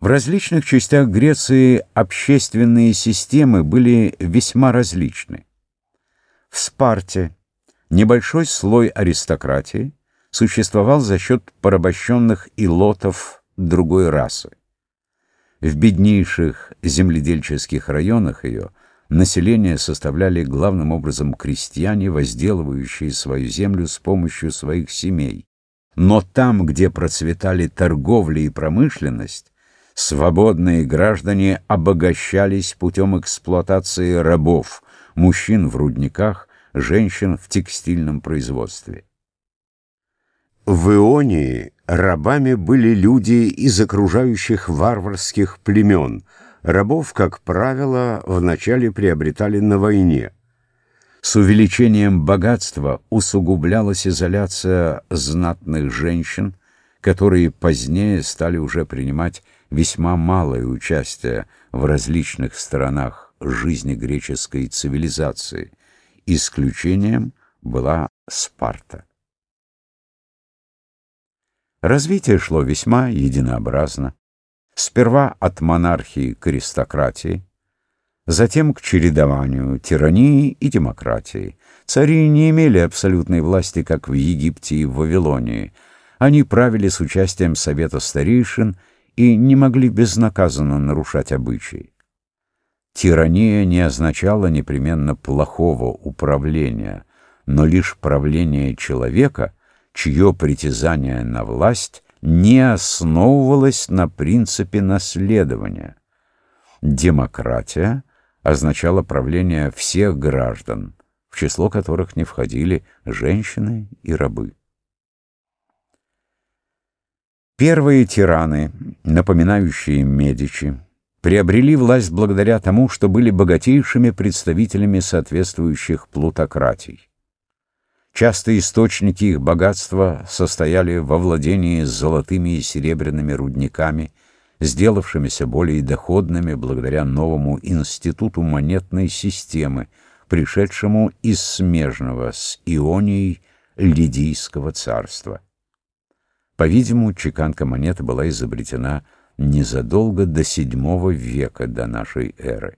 В различных частях Греции общественные системы были весьма различны. В Спарте небольшой слой аристократии существовал за счет порабощенных илотов другой расы. В беднейших земледельческих районах ее население составляли главным образом крестьяне, возделывающие свою землю с помощью своих семей. Но там, где процветали торговля и промышленность, свободные граждане обогащались путем эксплуатации рабов, мужчин в рудниках, женщин в текстильном производстве. В Ионии рабами были люди из окружающих варварских племен. Рабов, как правило, вначале приобретали на войне. С увеличением богатства усугублялась изоляция знатных женщин, которые позднее стали уже принимать весьма малое участие в различных сторонах жизни греческой цивилизации. Исключением была Спарта. Развитие шло весьма единообразно. Сперва от монархии к аристократии, затем к чередованию тирании и демократии. Цари не имели абсолютной власти, как в Египте и в Вавилонии. Они правили с участием совета старейшин и не могли безнаказанно нарушать обычаи. Тирания не означала непременно плохого управления, но лишь правление человека — чье притязание на власть не основывалось на принципе наследования. Демократия означала правление всех граждан, в число которых не входили женщины и рабы. Первые тираны, напоминающие Медичи, приобрели власть благодаря тому, что были богатейшими представителями соответствующих плутократий. Часто источники их богатства состояли во владении золотыми и серебряными рудниками, сделавшимися более доходными благодаря новому институту монетной системы, пришедшему из смежного с Ионией Лидийского царства. По-видимому, чеканка монеты была изобретена незадолго до VII века до нашей эры.